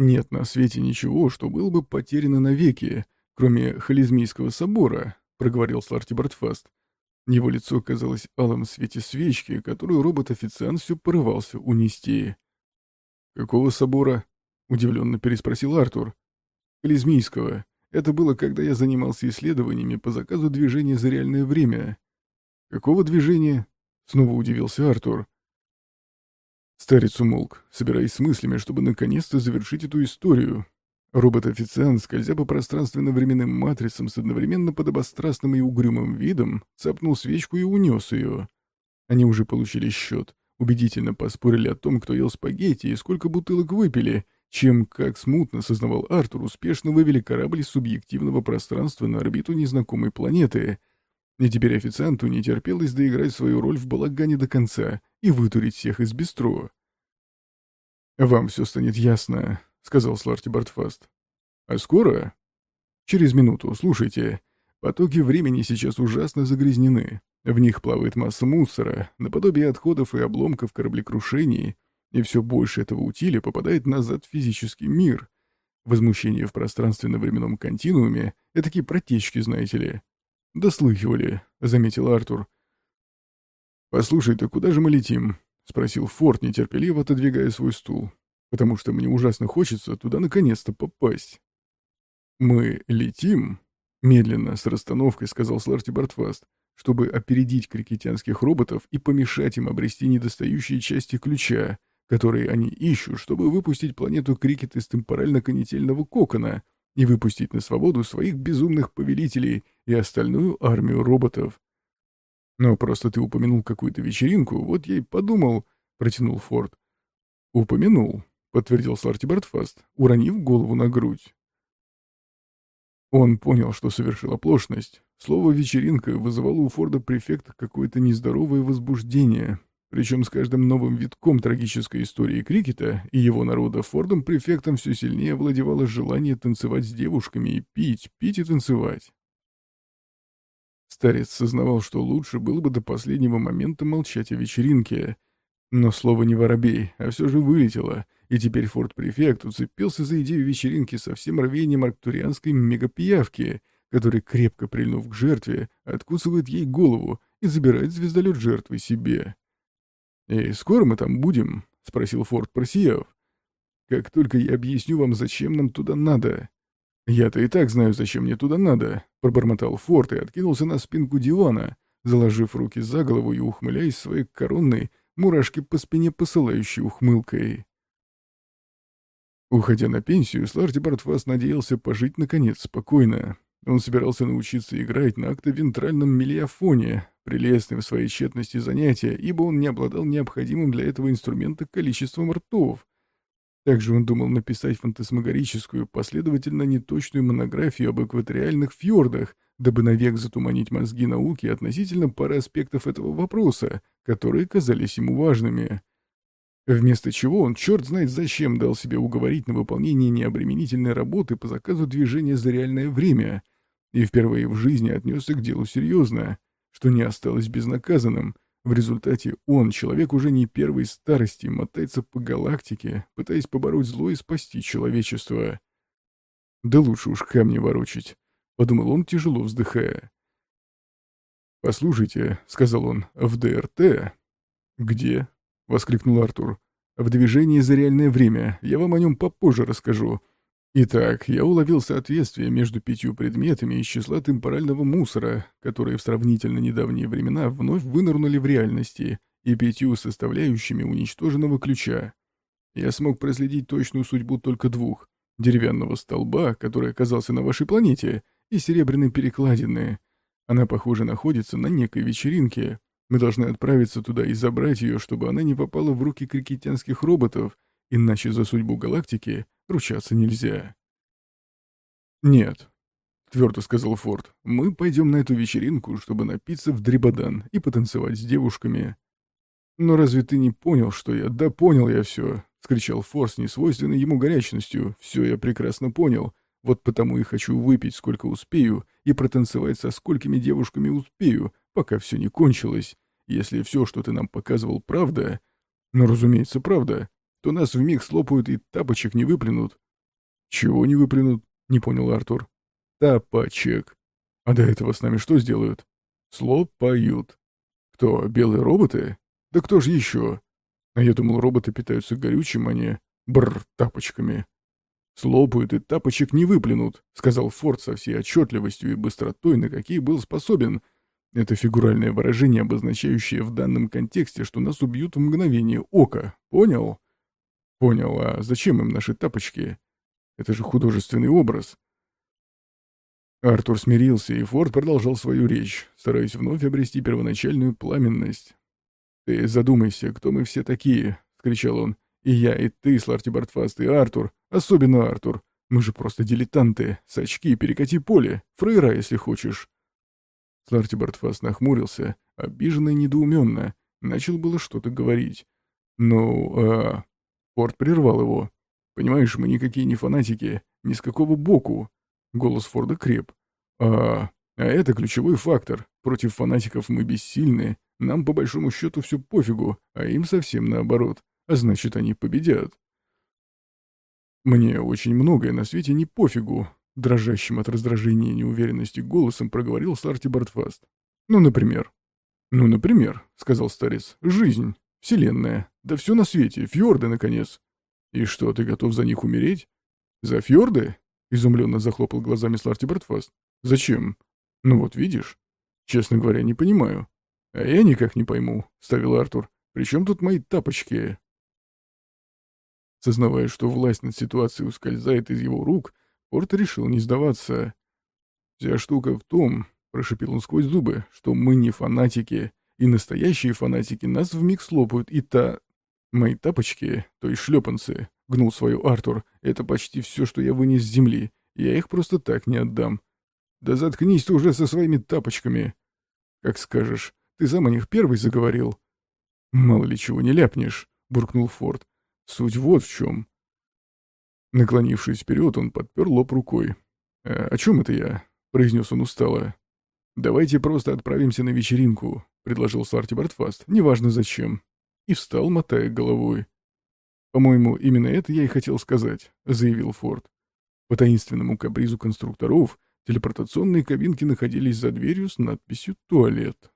Нет на свете ничего, что было бы потеряно навеки, кроме Хализмийского собора, проговорил Сларти Бартфаст. Его лицо казалось алым в свете свечки, которую робот-официант все порывался унести. «Какого собора?» — удивленно переспросил Артур. «Хализмийского. Это было, когда я занимался исследованиями по заказу движения за реальное время». «Какого движения?» — снова удивился Артур. Старец умолк, собираясь с мыслями, чтобы наконец-то завершить эту историю. Робот-официант, скользя по пространственно-временным матрицам с одновременно подобострастным и угрюмым видом, цапнул свечку и унес ее. Они уже получили счет, убедительно поспорили о том, кто ел спагетти и сколько бутылок выпили, чем, как смутно сознавал Артур, успешно вывели корабль из субъективного пространства на орбиту незнакомой планеты — и теперь официанту не терпелось доиграть свою роль в балагане до конца и вытурить всех из бистро. «Вам все станет ясно», — сказал Сларти Бартфаст. «А скоро?» «Через минуту, слушайте. Потоки времени сейчас ужасно загрязнены. В них плавает масса мусора, наподобие отходов и обломков кораблекрушений, и все больше этого утиля попадает назад в физический мир. Возмущение в пространственно-временном континууме — это такие протечки, знаете ли. «Дослыхивали», — заметил Артур. «Послушай, ты куда же мы летим?» — спросил Форд, нетерпеливо отодвигая свой стул. «Потому что мне ужасно хочется туда наконец-то попасть». «Мы летим?» — медленно, с расстановкой сказал Сларти Бартфаст, чтобы опередить крикетянских роботов и помешать им обрести недостающие части ключа, которые они ищут, чтобы выпустить планету Крикет из темпорально-конетельного кокона — и выпустить на свободу своих безумных повелителей и остальную армию роботов. «Но просто ты упомянул какую-то вечеринку, вот я и подумал», — протянул Форд. «Упомянул», — подтвердил Сларти Бартфаст, уронив голову на грудь. Он понял, что совершил оплошность. Слово «вечеринка» вызывало у Форда префекта какое-то нездоровое возбуждение, причем с каждым новым витком трагической истории крикета и его народа Фордом префектом все сильнее овладевало желание танцевать с девушками и пить, пить и танцевать. Старец сознавал, что лучше было бы до последнего момента молчать о вечеринке. Но слово не воробей, а все же вылетело, и теперь Форд-префект уцепился за идею вечеринки со всем рвением арктурианской мегапиявки, который, крепко прильнув к жертве, откусывает ей голову и забирает звездолет жертвы себе. «И скоро мы там будем?» — спросил Форд, просияв. «Как только я объясню вам, зачем нам туда надо». «Я-то и так знаю, зачем мне туда надо», — пробормотал Форд и откинулся на спинку дивана, заложив руки за голову и ухмыляясь своей коронной, мурашки по спине посылающей ухмылкой. Уходя на пенсию, Сларти Бартфас надеялся пожить, наконец, спокойно. Он собирался научиться играть на актовентральном мелиофоне, прелестны в своей тщетности занятия, ибо он не обладал необходимым для этого инструмента количеством ртов. Также он думал написать фантасмагорическую, последовательно неточную монографию об экваториальных фьордах, дабы навек затуманить мозги науки относительно пары аспектов этого вопроса, которые казались ему важными. Вместо чего он, черт знает зачем, дал себе уговорить на выполнение необременительной работы по заказу движения за реальное время, и впервые в жизни отнесся к делу серьезно — что не осталось безнаказанным. В результате он, человек уже не первой старости, мотается по галактике, пытаясь побороть зло и спасти человечество. «Да лучше уж камни ворочить», — подумал он, тяжело вздыхая. «Послушайте», — сказал он, — «в ДРТ». «Где?» — воскликнул Артур. «В движении за реальное время. Я вам о нем попозже расскажу. Итак, я уловил соответствие между пятью предметами из числа темпорального мусора, которые в сравнительно недавние времена вновь вынырнули в реальности, и пятью составляющими уничтоженного ключа. Я смог проследить точную судьбу только двух — деревянного столба, который оказался на вашей планете, и серебряной перекладины. Она, похоже, находится на некой вечеринке. Мы должны отправиться туда и забрать ее, чтобы она не попала в руки крикетянских роботов, иначе за судьбу галактики ручаться нельзя. «Нет», — твердо сказал Форд, — «мы пойдем на эту вечеринку, чтобы напиться в дребодан и потанцевать с девушками». «Но разве ты не понял, что я...» «Да понял я все», — скричал Форд с несвойственной ему горячностью. «Все я прекрасно понял. Вот потому и хочу выпить, сколько успею, и протанцевать со сколькими девушками успею, пока все не кончилось. Если все, что ты нам показывал, правда...» «Ну, разумеется, правда то нас вмиг слопают и тапочек не выплюнут. «Чего не выплюнут?» — не понял Артур. «Тапочек. А до этого с нами что сделают?» «Слопают». «Кто, белые роботы? Да кто же еще?» А я думал, роботы питаются горючим, а не... Бррр, тапочками. «Слопают и тапочек не выплюнут», — сказал Форд со всей отчетливостью и быстротой, на какие был способен. Это фигуральное выражение, обозначающее в данном контексте, что нас убьют в мгновение ока. Понял? Понял. А зачем им наши тапочки? Это же художественный образ. Артур смирился, и Форд продолжал свою речь, стараясь вновь обрести первоначальную пламенность. «Ты задумайся, кто мы все такие?» — скричал он. «И я, и ты, Сларти Бартфаст, и Артур. Особенно Артур. Мы же просто дилетанты. Сачки, перекати поле. Фрейра, если хочешь». Сларти Бартфаст нахмурился, обиженно и недоуменно. Начал было что-то говорить. «Ну, а...» Форд прервал его. «Понимаешь, мы никакие не фанатики. Ни с какого боку». Голос Форда креп. «А... А это ключевой фактор. Против фанатиков мы бессильны. Нам по большому счету все пофигу, а им совсем наоборот. А значит, они победят. Мне очень многое на свете не пофигу, дрожащим от раздражения и неуверенности голосом проговорил Сарти Бартфаст. Ну, например. Ну, например, сказал старец, жизнь, вселенная, да все на свете, фьорды, наконец. И что, ты готов за них умереть? За фьорды? Изумленно захлопал глазами Сларти Бартфаст. Зачем? Ну вот видишь. Честно говоря, не понимаю. «А я никак не пойму», — ставил Артур. «При чем тут мои тапочки?» Сознавая, что власть над ситуацией ускользает из его рук, Порт решил не сдаваться. «Вся штука в том», — прошипел он сквозь зубы, — «что мы не фанатики, и настоящие фанатики нас вмиг слопают, и та...» «Мои тапочки, то есть шлепанцы», — гнул свою Артур, — «это почти все, что я вынес с земли. Я их просто так не отдам». «Да заткнись ты уже со своими тапочками!» «Как скажешь. Ты сам о них первый заговорил». «Мало ли чего не ляпнешь», — буркнул Форд. «Суть вот в чем». Наклонившись вперед, он подпер лоб рукой. «А «О чем это я?» — произнес он устало. «Давайте просто отправимся на вечеринку», — предложил Сарти Бартфаст, неважно зачем. И встал, мотая головой. «По-моему, именно это я и хотел сказать», — заявил Форд. По таинственному капризу конструкторов телепортационные кабинки находились за дверью с надписью «Туалет».